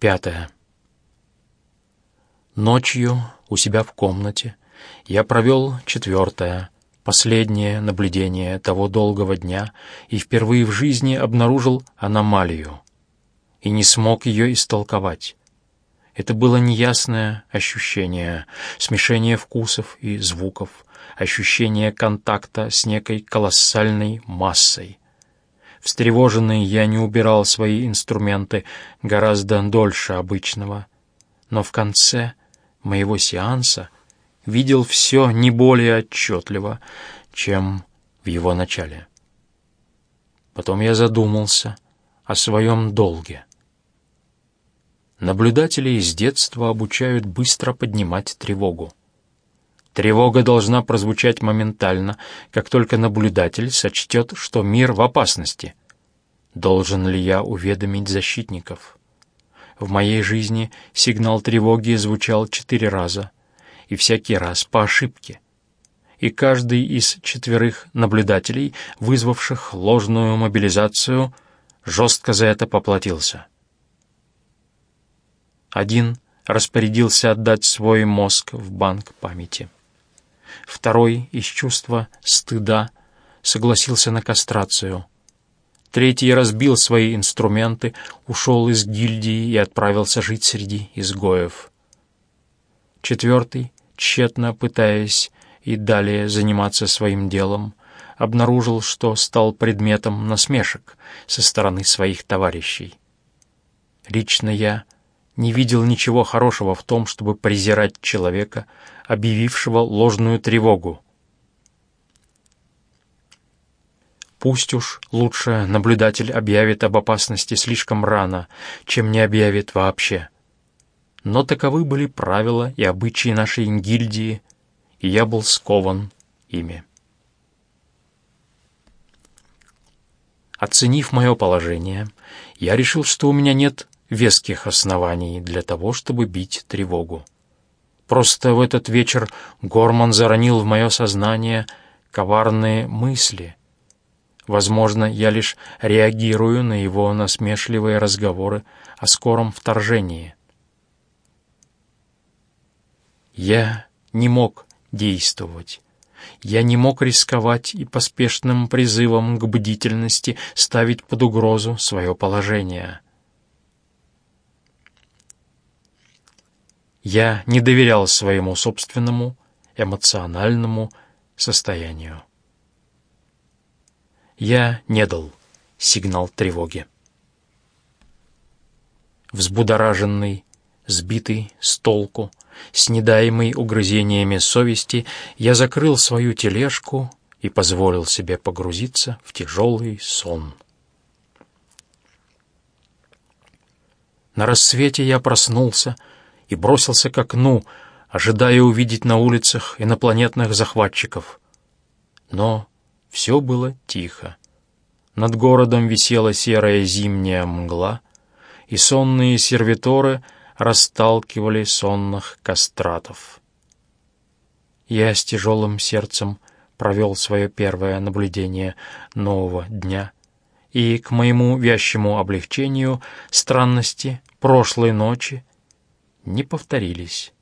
Пятое. Ночью у себя в комнате я провел четвертое, последнее наблюдение того долгого дня и впервые в жизни обнаружил аномалию и не смог ее истолковать. Это было неясное ощущение, смешение вкусов и звуков, ощущение контакта с некой колоссальной массой. Встревоженный я не убирал свои инструменты гораздо дольше обычного, но в конце моего сеанса видел все не более отчетливо, чем в его начале. Потом я задумался о своем долге. Наблюдатели с детства обучают быстро поднимать тревогу. Тревога должна прозвучать моментально, как только наблюдатель сочтет, что мир в опасности. Должен ли я уведомить защитников? В моей жизни сигнал тревоги звучал четыре раза, и всякий раз по ошибке. И каждый из четверых наблюдателей, вызвавших ложную мобилизацию, жестко за это поплатился. Один распорядился отдать свой мозг в банк памяти. Второй из чувства стыда согласился на кастрацию. Третий разбил свои инструменты, ушел из гильдии и отправился жить среди изгоев. Четвертый, тщетно пытаясь и далее заниматься своим делом, обнаружил, что стал предметом насмешек со стороны своих товарищей. Лично я — не видел ничего хорошего в том, чтобы презирать человека, объявившего ложную тревогу. Пусть уж лучше наблюдатель объявит об опасности слишком рано, чем не объявит вообще. Но таковы были правила и обычаи нашей гильдии, и я был скован ими. Оценив мое положение, я решил, что у меня нет веских оснований для того, чтобы бить тревогу. Просто в этот вечер Горман заронил в мое сознание коварные мысли. Возможно, я лишь реагирую на его насмешливые разговоры о скором вторжении. Я не мог действовать. Я не мог рисковать и поспешным призывом к бдительности ставить под угрозу свое положение. Я не доверял своему собственному эмоциональному состоянию. Я не дал сигнал тревоги. Взбудораженный, сбитый с толку, с недаемой угрызениями совести, я закрыл свою тележку и позволил себе погрузиться в тяжелый сон. На рассвете я проснулся, и бросился к окну, ожидая увидеть на улицах инопланетных захватчиков. Но все было тихо. Над городом висела серая зимняя мгла, и сонные сервиторы расталкивали сонных кастратов. Я с тяжелым сердцем провел свое первое наблюдение нового дня, и, к моему вящему облегчению, странности прошлой ночи не повторились.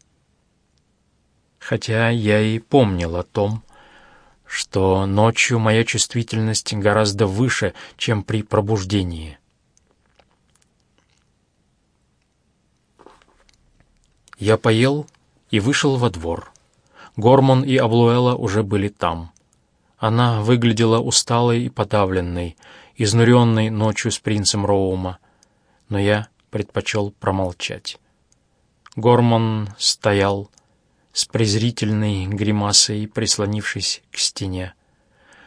Хотя я и помнил о том, что ночью моя чувствительность гораздо выше, чем при пробуждении. Я поел и вышел во двор. Гормон и Аблуэла уже были там. Она выглядела усталой и подавленной, изнуренной ночью с принцем Роума, но я предпочел промолчать. Горман стоял с презрительной гримасой, прислонившись к стене,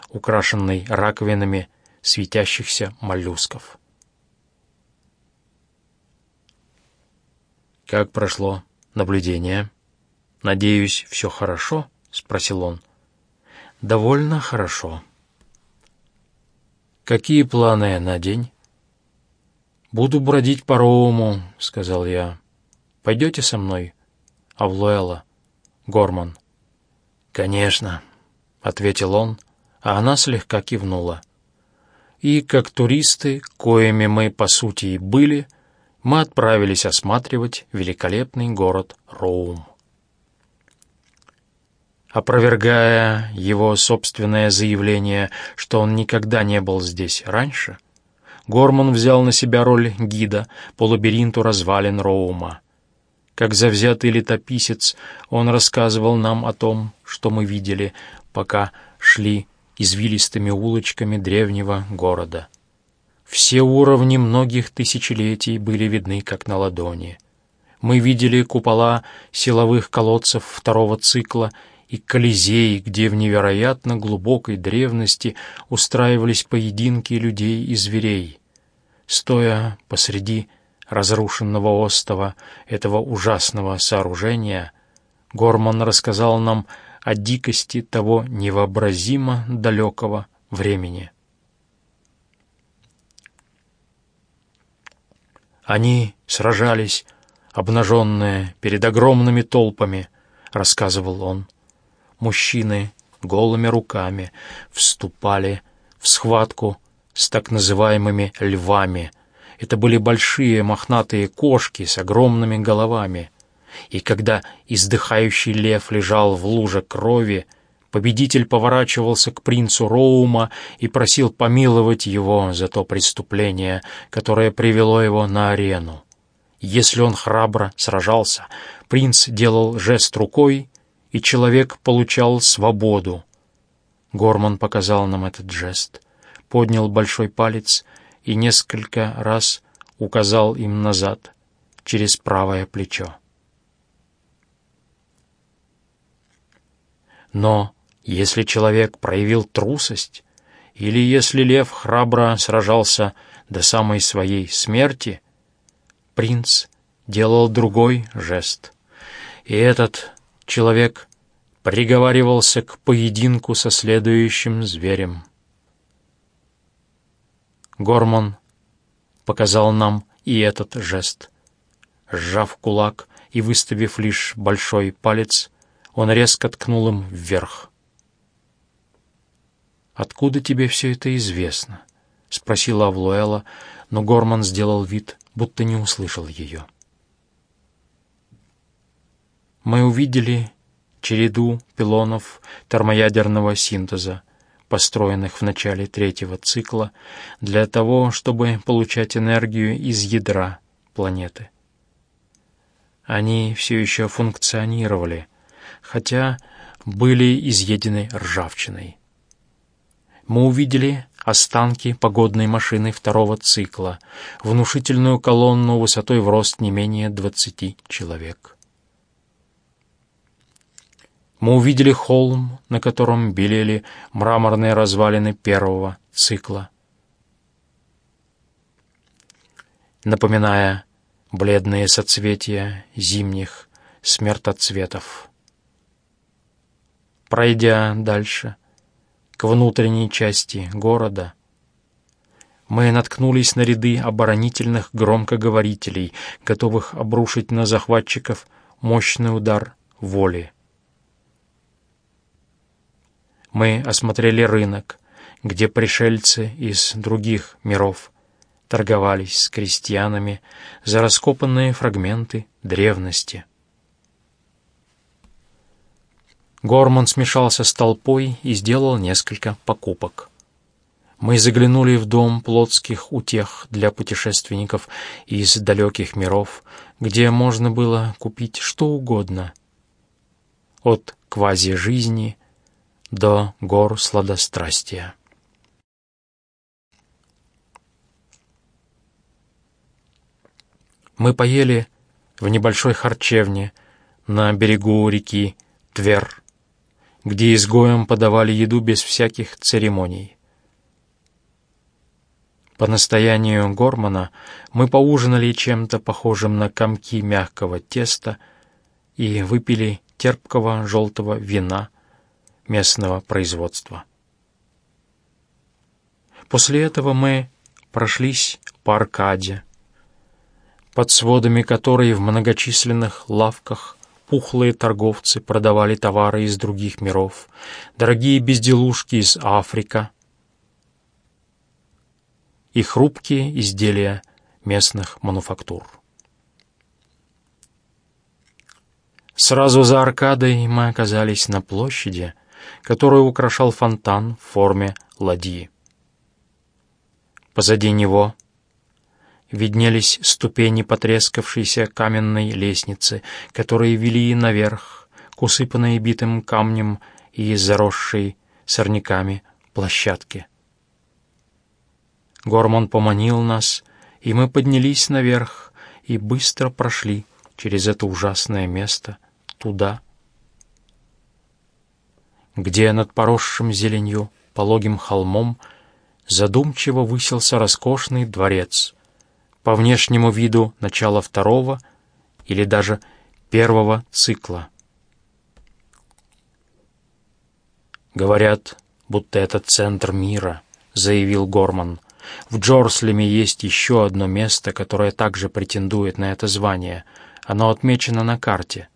украшенной раковинами светящихся моллюсков. «Как прошло наблюдение? Надеюсь, все хорошо?» — спросил он. «Довольно хорошо». «Какие планы на день?» «Буду бродить по Роуму», — сказал я. Пойдете со мной, Авлуэла, Горман?» «Конечно», — ответил он, а она слегка кивнула. И, как туристы, коими мы, по сути, и были, мы отправились осматривать великолепный город Роум. Опровергая его собственное заявление, что он никогда не был здесь раньше, Горман взял на себя роль гида по лабиринту развалин Роума. Как завзятый летописец, он рассказывал нам о том, что мы видели, пока шли извилистыми улочками древнего города. Все уровни многих тысячелетий были видны как на ладони. Мы видели купола силовых колодцев второго цикла и Колизей, где в невероятно глубокой древности устраивались поединки людей и зверей. Стоя посреди разрушенного остова этого ужасного сооружения, Горман рассказал нам о дикости того невообразимо далекого времени. Они сражались, обнаженные, перед огромными толпами, — рассказывал он мужчины голыми руками вступали в схватку с так называемыми львами. Это были большие мохнатые кошки с огромными головами. И когда издыхающий лев лежал в луже крови, победитель поворачивался к принцу Роума и просил помиловать его за то преступление, которое привело его на арену. Если он храбро сражался, принц делал жест рукой, и человек получал свободу. Горман показал нам этот жест, поднял большой палец и несколько раз указал им назад, через правое плечо. Но если человек проявил трусость, или если лев храбро сражался до самой своей смерти, принц делал другой жест. И этот человек приговаривался к поединку со следующим зверем. Гормон показал нам и этот жест. Сжав кулак и выставив лишь большой палец, он резко ткнул им вверх. «Откуда тебе все это известно?» — спросила Авлуэла, но Горман сделал вид, будто не услышал ее мы увидели череду пилонов термоядерного синтеза, построенных в начале третьего цикла для того, чтобы получать энергию из ядра планеты. Они все еще функционировали, хотя были изъедены ржавчиной. Мы увидели останки погодной машины второго цикла, внушительную колонну высотой в рост не менее 20 человек. Мы увидели холм, на котором белели мраморные развалины первого цикла. Напоминая бледные соцветия зимних смертоцветов. Пройдя дальше, к внутренней части города, мы наткнулись на ряды оборонительных громкоговорителей, готовых обрушить на захватчиков мощный удар воли. Мы осмотрели рынок, где пришельцы из других миров торговались с крестьянами за раскопанные фрагменты древности. Горман смешался с толпой и сделал несколько покупок. Мы заглянули в дом плотских утех для путешественников из далеких миров, где можно было купить что угодно. От квази-жизни до гор сладострастия. Мы поели в небольшой харчевне на берегу реки Твер, где изгоям подавали еду без всяких церемоний. По настоянию Гормана мы поужинали чем-то похожим на комки мягкого теста и выпили терпкого желтого вина — местного производства. После этого мы прошлись по Аркаде, под сводами которой в многочисленных лавках пухлые торговцы продавали товары из других миров, дорогие безделушки из Африка и хрупкие изделия местных мануфактур. Сразу за аркадой мы оказались на площади, которую украшал фонтан в форме ладьи. Позади него виднелись ступени потрескавшейся каменной лестницы, которые вели наверх к усыпанной битым камнем и заросшей сорняками площадке. Гормон поманил нас, и мы поднялись наверх и быстро прошли через это ужасное место туда, где над поросшим зеленью пологим холмом задумчиво высился роскошный дворец, по внешнему виду начало второго или даже первого цикла. «Говорят, будто это центр мира», — заявил Горман. «В Джорслеме есть еще одно место, которое также претендует на это звание. Оно отмечено на карте».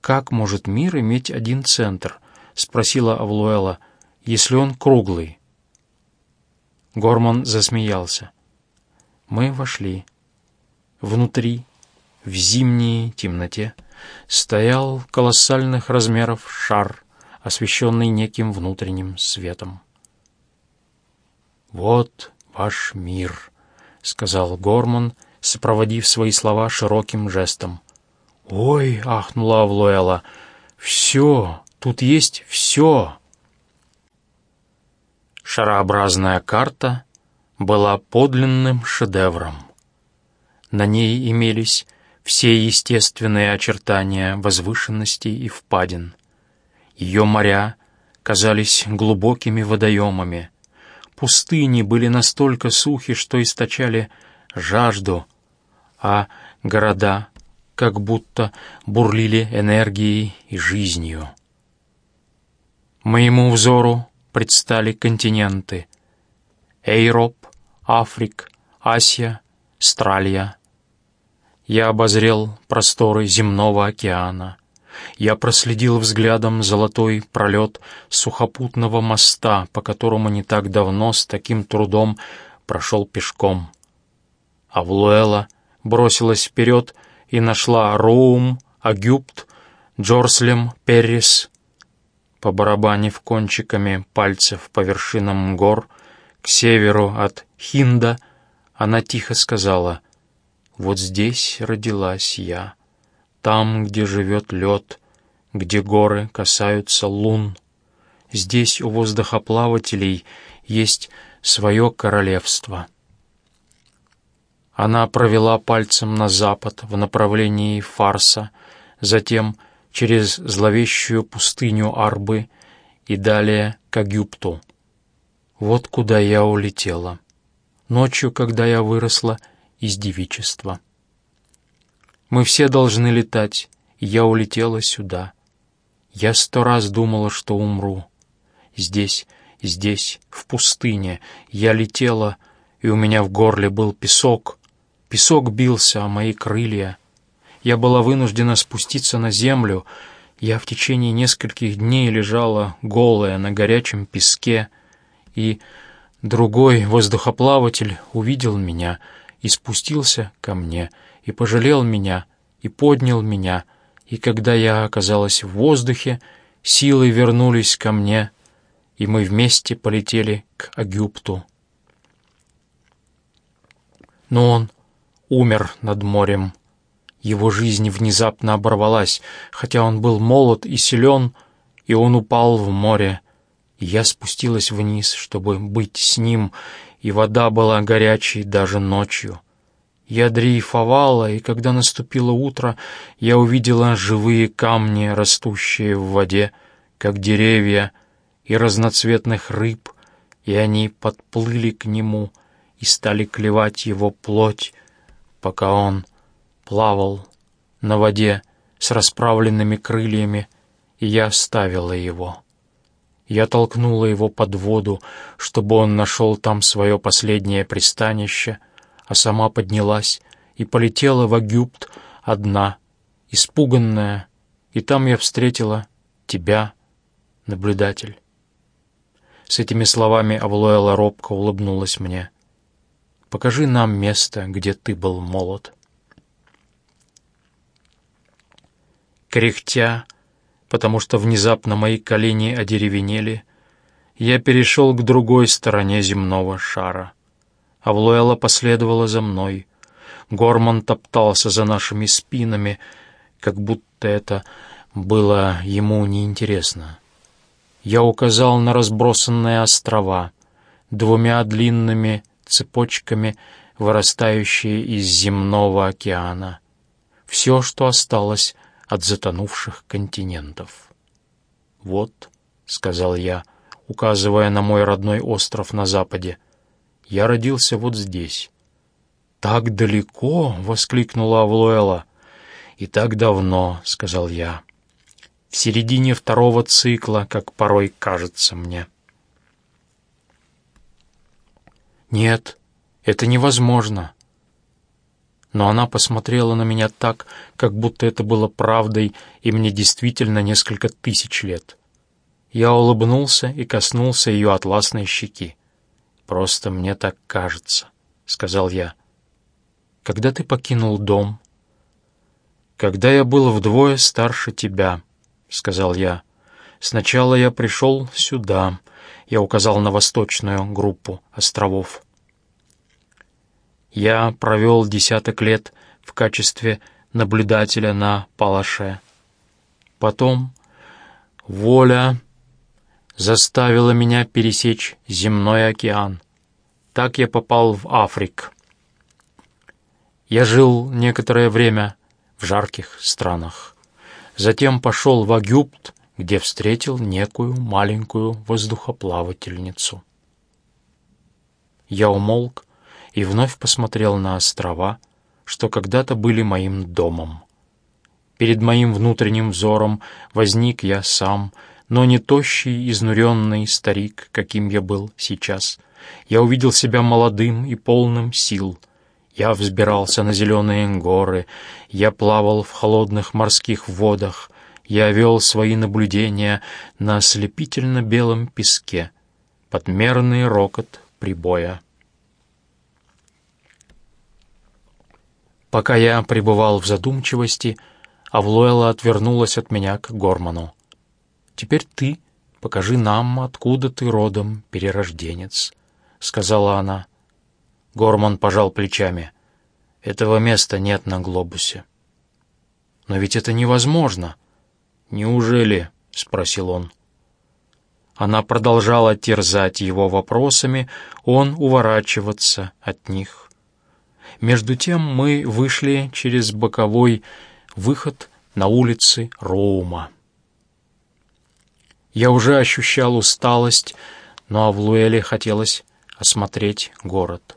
«Как может мир иметь один центр?» — спросила Авлуэла, — «если он круглый». Горман засмеялся. Мы вошли. Внутри, в зимней темноте, стоял колоссальных размеров шар, освещенный неким внутренним светом. «Вот ваш мир», — сказал Горман, сопроводив свои слова широким жестом. «Ой!» — ахнула Авлуэла. «Все! Тут есть все!» Шарообразная карта была подлинным шедевром. На ней имелись все естественные очертания возвышенностей и впадин. Ее моря казались глубокими водоемами. Пустыни были настолько сухи, что источали жажду, а города как будто бурлили энергией и жизнью. Моему взору предстали континенты — Эйроп, Африк, Асия, Стралья. Я обозрел просторы земного океана. Я проследил взглядом золотой пролет сухопутного моста, по которому не так давно с таким трудом прошел пешком. Авлуэла бросилась вперед и нашла Роум, Агюпт, Джорслем, Перрис. Побарабанив кончиками пальцев по вершинам гор, к северу от Хинда, она тихо сказала, «Вот здесь родилась я, там, где живет лед, где горы касаются лун. Здесь у воздухоплавателей есть свое королевство». Она провела пальцем на запад в направлении Фарса, затем через зловещую пустыню Арбы и далее к Агюпту. Вот куда я улетела. Ночью, когда я выросла из девичества. Мы все должны летать, я улетела сюда. Я сто раз думала, что умру. Здесь, здесь, в пустыне, я летела, и у меня в горле был песок, Песок бился о мои крылья. Я была вынуждена спуститься на землю. Я в течение нескольких дней лежала голая на горячем песке, и другой воздухоплаватель увидел меня и спустился ко мне, и пожалел меня, и поднял меня, и когда я оказалась в воздухе, силы вернулись ко мне, и мы вместе полетели к Агюпту. Но он умер над морем. Его жизнь внезапно оборвалась, хотя он был молод и силен, и он упал в море. Я спустилась вниз, чтобы быть с ним, и вода была горячей даже ночью. Я дрейфовала, и когда наступило утро, я увидела живые камни, растущие в воде, как деревья, и разноцветных рыб, и они подплыли к нему и стали клевать его плоть, пока он плавал на воде с расправленными крыльями, и я оставила его. Я толкнула его под воду, чтобы он нашел там свое последнее пристанище, а сама поднялась и полетела в Агюпт одна, испуганная, и там я встретила тебя, наблюдатель. С этими словами Авлуэла робко улыбнулась мне. Покажи нам место, где ты был молод». Кряхтя, потому что внезапно мои колени одеревенели, я перешел к другой стороне земного шара. Авлуэла последовала за мной. Горман топтался за нашими спинами, как будто это было ему неинтересно. Я указал на разбросанные острова, двумя длинными цепочками, вырастающие из земного океана. Все, что осталось от затонувших континентов. «Вот», — сказал я, указывая на мой родной остров на западе, — «я родился вот здесь». «Так далеко!» — воскликнула Авлуэла. «И так давно», — сказал я. «В середине второго цикла, как порой кажется мне». «Нет, это невозможно», но она посмотрела на меня так, как будто это было правдой, и мне действительно несколько тысяч лет. Я улыбнулся и коснулся ее атласной щеки. «Просто мне так кажется», — сказал я. «Когда ты покинул дом?» «Когда я был вдвое старше тебя», — сказал я. «Сначала я пришел сюда», — я указал на восточную группу островов. Я провел десяток лет в качестве наблюдателя на Палаше. Потом воля заставила меня пересечь земной океан. Так я попал в Африк. Я жил некоторое время в жарких странах. Затем пошел в Агюпт, где встретил некую маленькую воздухоплавательницу. Я умолк, и вновь посмотрел на острова, что когда-то были моим домом. Перед моим внутренним взором возник я сам, но не тощий, изнуренный старик, каким я был сейчас. Я увидел себя молодым и полным сил. Я взбирался на зеленые горы, я плавал в холодных морских водах, я вел свои наблюдения на ослепительно белом песке, подмерный рокот прибоя. Пока я пребывал в задумчивости, Авлуэла отвернулась от меня к Горману. «Теперь ты покажи нам, откуда ты родом, перерожденец», — сказала она. Горман пожал плечами. «Этого места нет на глобусе». «Но ведь это невозможно». «Неужели?» — спросил он. Она продолжала терзать его вопросами, он уворачиваться от них. Между тем мы вышли через боковой выход на улицы Роума. Я уже ощущал усталость, но Авлуэле хотелось осмотреть город.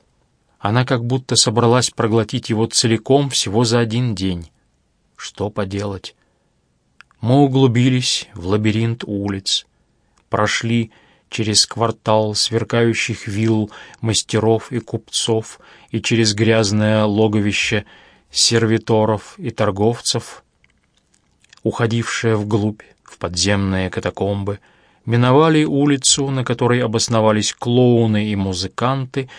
Она как будто собралась проглотить его целиком всего за один день. Что поделать? Мы углубились в лабиринт улиц, прошли через квартал сверкающих вилл мастеров и купцов и через грязное логовище сервиторов и торговцев, уходившее вглубь, в подземные катакомбы, миновали улицу, на которой обосновались клоуны и музыканты,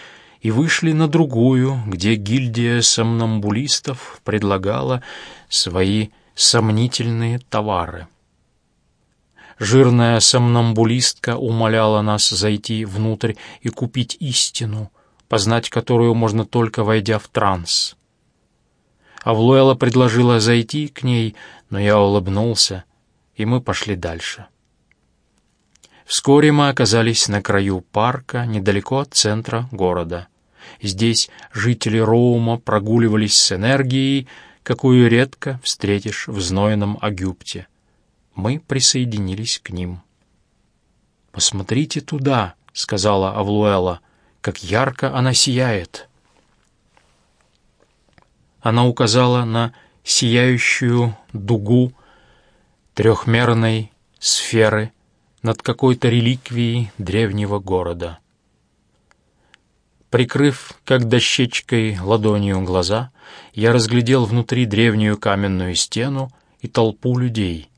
и вышли на другую, где гильдия сомнамбулистов предлагала свои сомнительные товары. Жирная сомнамбулистка умоляла нас зайти внутрь и купить истину, познать которую можно только войдя в транс. Авлуэла предложила зайти к ней, но я улыбнулся, и мы пошли дальше. Вскоре мы оказались на краю парка, недалеко от центра города. Здесь жители Роума прогуливались с энергией, какую редко встретишь в знойном Агюпте мы присоединились к ним. «Посмотрите туда», — сказала Авлуэла, — «как ярко она сияет». Она указала на сияющую дугу трехмерной сферы над какой-то реликвией древнего города. Прикрыв, как дощечкой, ладонью глаза, я разглядел внутри древнюю каменную стену и толпу людей —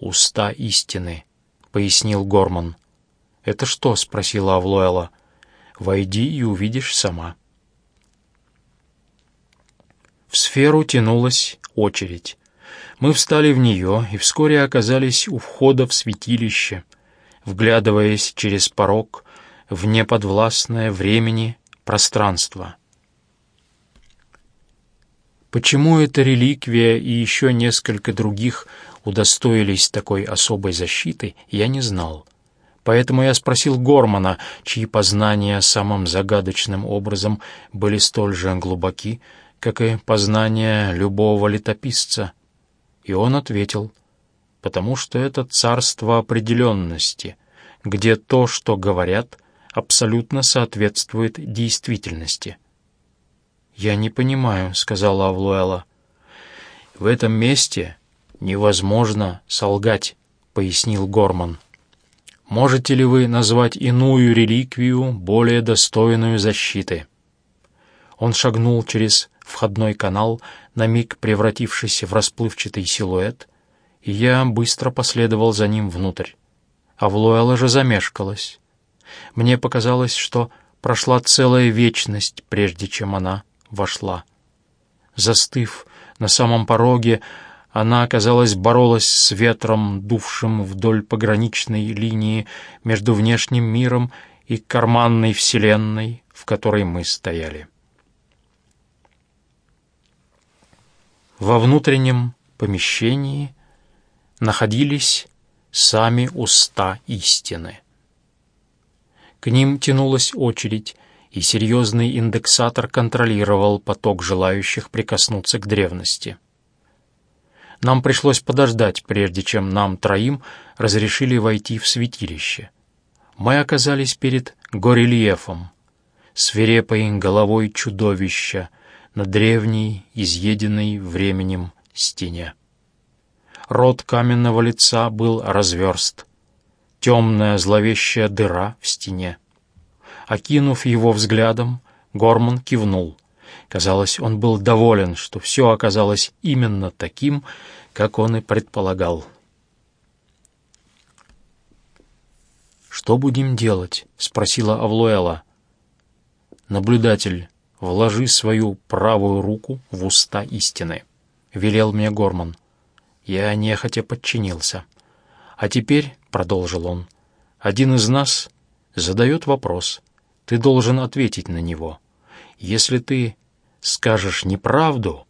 «Уста истины», — пояснил Горман. «Это что?» — спросила Авлоэла. «Войди и увидишь сама». В сферу тянулась очередь. Мы встали в нее и вскоре оказались у входа в святилище, вглядываясь через порог в неподвластное времени пространство. Почему эта реликвия и еще несколько других удостоились такой особой защиты, я не знал. Поэтому я спросил Гормана, чьи познания самым загадочным образом были столь же глубоки, как и познания любого летописца. И он ответил, потому что это царство определенности, где то, что говорят, абсолютно соответствует действительности. «Я не понимаю», — сказала Авлуэла. «В этом месте невозможно солгать», — пояснил Горман. «Можете ли вы назвать иную реликвию, более достойную защиты?» Он шагнул через входной канал, на миг превратившийся в расплывчатый силуэт, и я быстро последовал за ним внутрь. Авлуэла же замешкалась. Мне показалось, что прошла целая вечность, прежде чем она вошла. Застыв на самом пороге, она, казалось, боролась с ветром, дувшим вдоль пограничной линии между внешним миром и карманной вселенной, в которой мы стояли. Во внутреннем помещении находились сами уста истины. К ним тянулась очередь, и серьезный индексатор контролировал поток желающих прикоснуться к древности. Нам пришлось подождать, прежде чем нам троим разрешили войти в святилище. Мы оказались перед горельефом, свирепой головой чудовища на древней, изъеденной временем стене. Рот каменного лица был разверст, темная зловещая дыра в стене. Окинув его взглядом, Горман кивнул. Казалось, он был доволен, что все оказалось именно таким, как он и предполагал. «Что будем делать?» — спросила Авлуэла. «Наблюдатель, вложи свою правую руку в уста истины», — велел мне Горман. Я нехотя подчинился. «А теперь», — продолжил он, — «один из нас задает вопрос, ты должен ответить на него. Если ты скажешь неправду,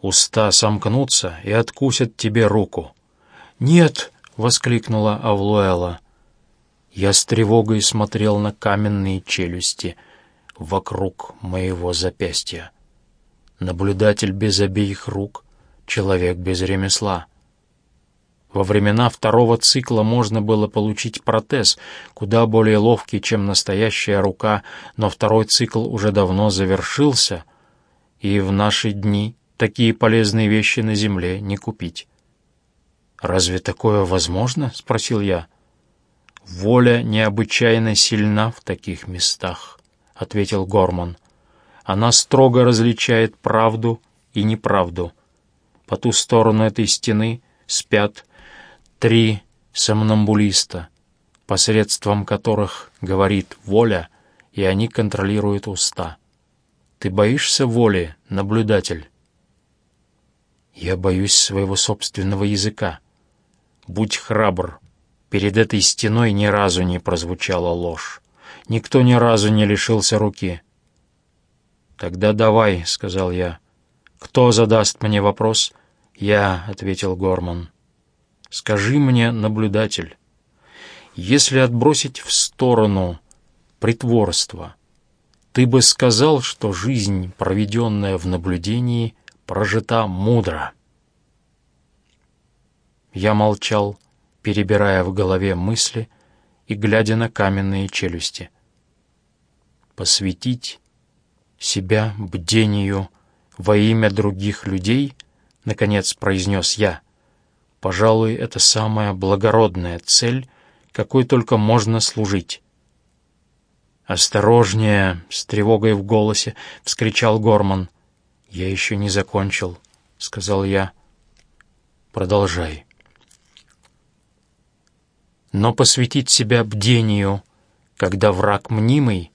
уста сомкнутся и откусят тебе руку. «Нет!» — воскликнула Авлуэла. Я с тревогой смотрел на каменные челюсти вокруг моего запястья. Наблюдатель без обеих рук, человек без ремесла — во времена второго цикла можно было получить протез, куда более ловкий, чем настоящая рука, но второй цикл уже давно завершился, и в наши дни такие полезные вещи на земле не купить. «Разве такое возможно?» — спросил я. «Воля необычайно сильна в таких местах», — ответил Горман. «Она строго различает правду и неправду. По ту сторону этой стены спят три сомнамбулиста, посредством которых говорит воля, и они контролируют уста. Ты боишься воли, наблюдатель? Я боюсь своего собственного языка. Будь храбр. Перед этой стеной ни разу не прозвучала ложь. Никто ни разу не лишился руки. «Тогда давай», — сказал я. «Кто задаст мне вопрос?» «Я», — ответил Горман. Скажи мне, наблюдатель, если отбросить в сторону притворство, ты бы сказал, что жизнь, проведенная в наблюдении, прожита мудро. Я молчал, перебирая в голове мысли и глядя на каменные челюсти. Посвятить себя бдению во имя других людей, наконец произнес я — Пожалуй, это самая благородная цель, какой только можно служить. «Осторожнее!» — с тревогой в голосе вскричал Горман. «Я еще не закончил», — сказал я. «Продолжай». Но посвятить себя бдению, когда враг мнимый,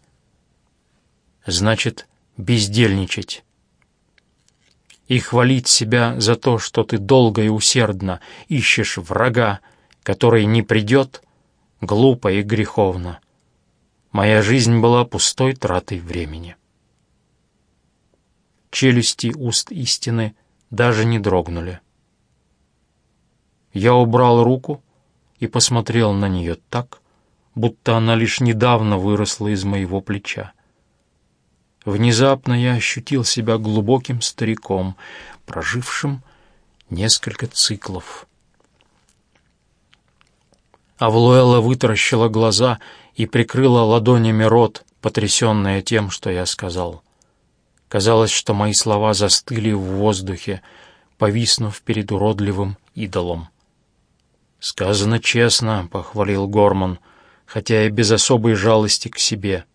значит бездельничать. И хвалить себя за то, что ты долго и усердно ищешь врага, который не придет, глупо и греховно. Моя жизнь была пустой тратой времени. Челюсти уст истины даже не дрогнули. Я убрал руку и посмотрел на нее так, будто она лишь недавно выросла из моего плеча. Внезапно я ощутил себя глубоким стариком, прожившим несколько циклов. Авлуэла вытаращила глаза и прикрыла ладонями рот, потрясенная тем, что я сказал. Казалось, что мои слова застыли в воздухе, повиснув перед уродливым идолом. «Сказано честно», — похвалил Горман, хотя и без особой жалости к себе.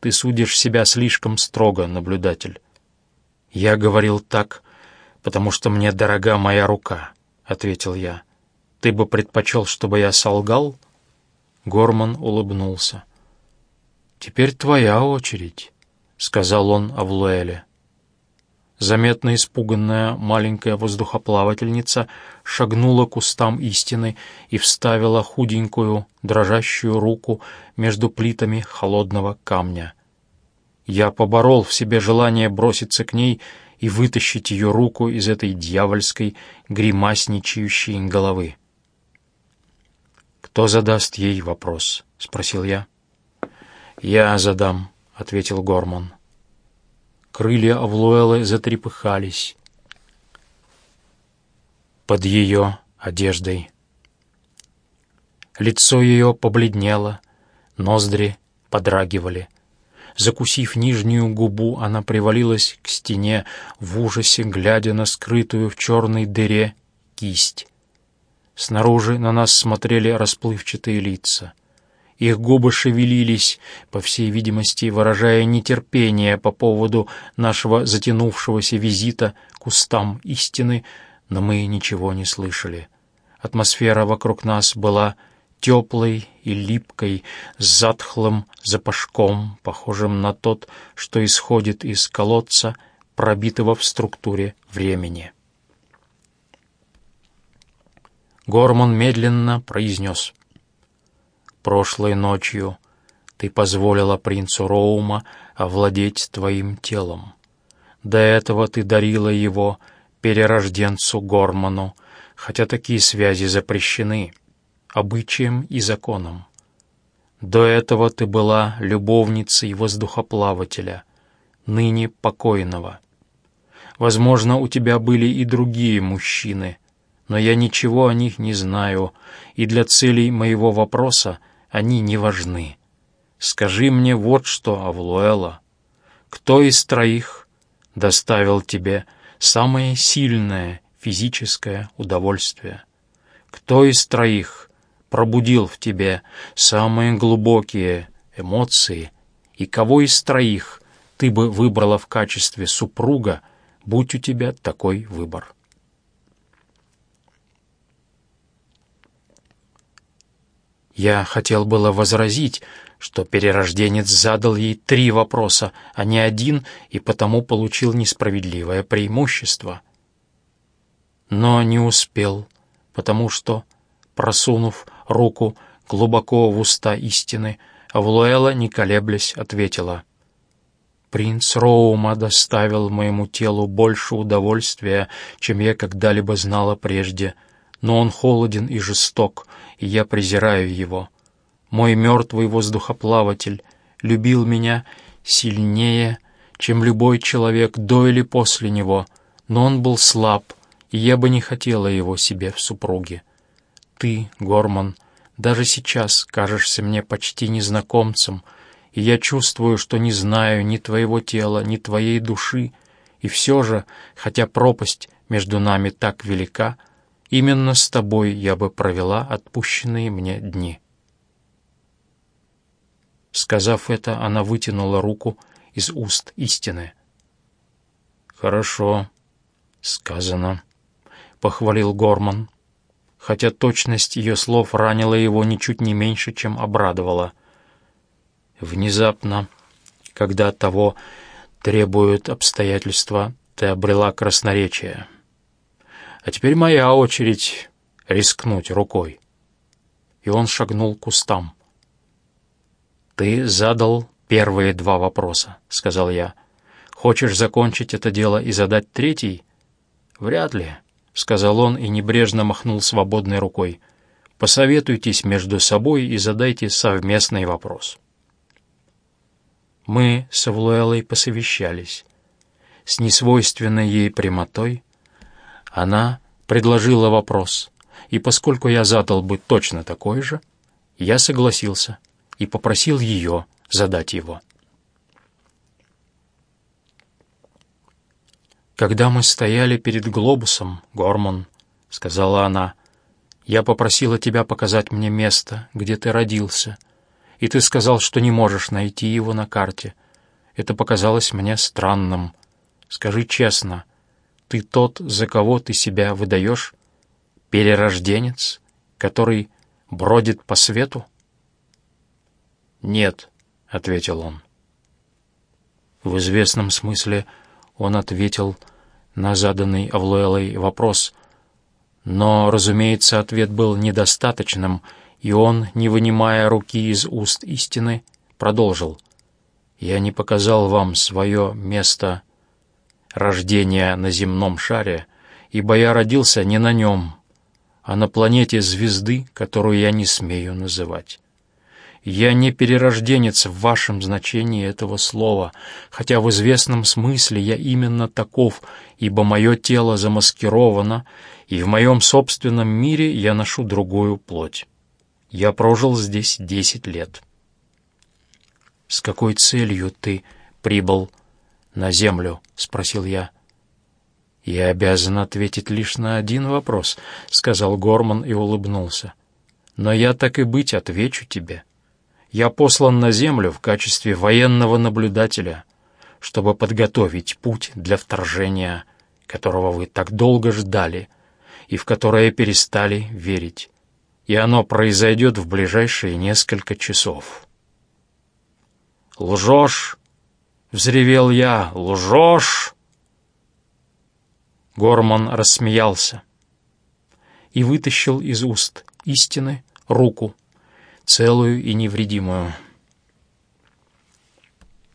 «Ты судишь себя слишком строго, наблюдатель». «Я говорил так, потому что мне дорога моя рука», — ответил я. «Ты бы предпочел, чтобы я солгал?» Горман улыбнулся. «Теперь твоя очередь», — сказал он Авлуэле. Заметно испуганная маленькая воздухоплавательница шагнула к кустам истины и вставила худенькую, дрожащую руку между плитами холодного камня. Я поборол в себе желание броситься к ней и вытащить ее руку из этой дьявольской, гримасничающей головы. «Кто задаст ей вопрос?» — спросил я. «Я задам», — ответил Горман. Крылья Авлуэлы затрепыхались под ее одеждой. Лицо ее побледнело, ноздри подрагивали. Закусив нижнюю губу, она привалилась к стене в ужасе, глядя на скрытую в черной дыре кисть. Снаружи на нас смотрели расплывчатые лица. Их губы шевелились, по всей видимости, выражая нетерпение по поводу нашего затянувшегося визита к устам истины, но мы ничего не слышали. Атмосфера вокруг нас была теплой и липкой, с затхлым запашком, похожим на тот, что исходит из колодца, пробитого в структуре времени. Горман медленно произнес — Прошлой ночью ты позволила принцу Роума овладеть твоим телом. До этого ты дарила его перерожденцу Горману, хотя такие связи запрещены обычаем и законом. До этого ты была любовницей воздухоплавателя, ныне покойного. Возможно, у тебя были и другие мужчины, но я ничего о них не знаю, и для целей моего вопроса они не важны. Скажи мне вот что, Авлуэла. Кто из троих доставил тебе самое сильное физическое удовольствие? Кто из троих пробудил в тебе самые глубокие эмоции? И кого из троих ты бы выбрала в качестве супруга, будь у тебя такой выбор? Я хотел было возразить, что перерожденец задал ей три вопроса, а не один, и потому получил несправедливое преимущество. Но не успел, потому что, просунув руку глубоко в уста истины, Авлуэла, не колеблясь, ответила. «Принц Роума доставил моему телу больше удовольствия, чем я когда-либо знала прежде, но он холоден и жесток, и я презираю его. Мой мертвый воздухоплаватель любил меня сильнее, чем любой человек до или после него, но он был слаб, и я бы не хотела его себе в супруге. Ты, Горман, даже сейчас кажешься мне почти незнакомцем, и я чувствую, что не знаю ни твоего тела, ни твоей души, и все же, хотя пропасть между нами так велика, Именно с тобой я бы провела отпущенные мне дни». Сказав это, она вытянула руку из уст истины. «Хорошо, сказано», — похвалил Горман, хотя точность ее слов ранила его ничуть не меньше, чем обрадовала. Внезапно, когда того требуют обстоятельства, Ты обрела красноречие. А теперь моя очередь рискнуть рукой. И он шагнул к кустам. «Ты задал первые два вопроса», — сказал я. «Хочешь закончить это дело и задать третий?» «Вряд ли», — сказал он и небрежно махнул свободной рукой. «Посоветуйтесь между собой и задайте совместный вопрос». Мы с Авлуэлой посовещались. С несвойственной ей прямотой она предложила вопрос, и поскольку я задал бы точно такой же, я согласился и попросил ее задать его. «Когда мы стояли перед глобусом, Гормон, — сказала она, — я попросила тебя показать мне место, где ты родился, и ты сказал, что не можешь найти его на карте. Это показалось мне странным. Скажи честно, ты тот, за кого ты себя выдаешь? Перерожденец, который бродит по свету? «Нет», — ответил он. В известном смысле он ответил на заданный Авлуэлой вопрос, но, разумеется, ответ был недостаточным — и он, не вынимая руки из уст истины, продолжил. «Я не показал вам свое место рождения на земном шаре, ибо я родился не на нем, а на планете звезды, которую я не смею называть. Я не перерожденец в вашем значении этого слова, хотя в известном смысле я именно таков, ибо мое тело замаскировано, и в моем собственном мире я ношу другую плоть. Я прожил здесь десять лет. «С какой целью ты прибыл на Землю?» — спросил я. «Я обязан ответить лишь на один вопрос», — сказал Горман и улыбнулся. «Но я так и быть отвечу тебе. Я послан на Землю в качестве военного наблюдателя, чтобы подготовить путь для вторжения, которого вы так долго ждали и в которое перестали верить и оно произойдет в ближайшие несколько часов. «Лжешь!» — взревел я. «Лжешь!» Горман рассмеялся и вытащил из уст истины руку, целую и невредимую.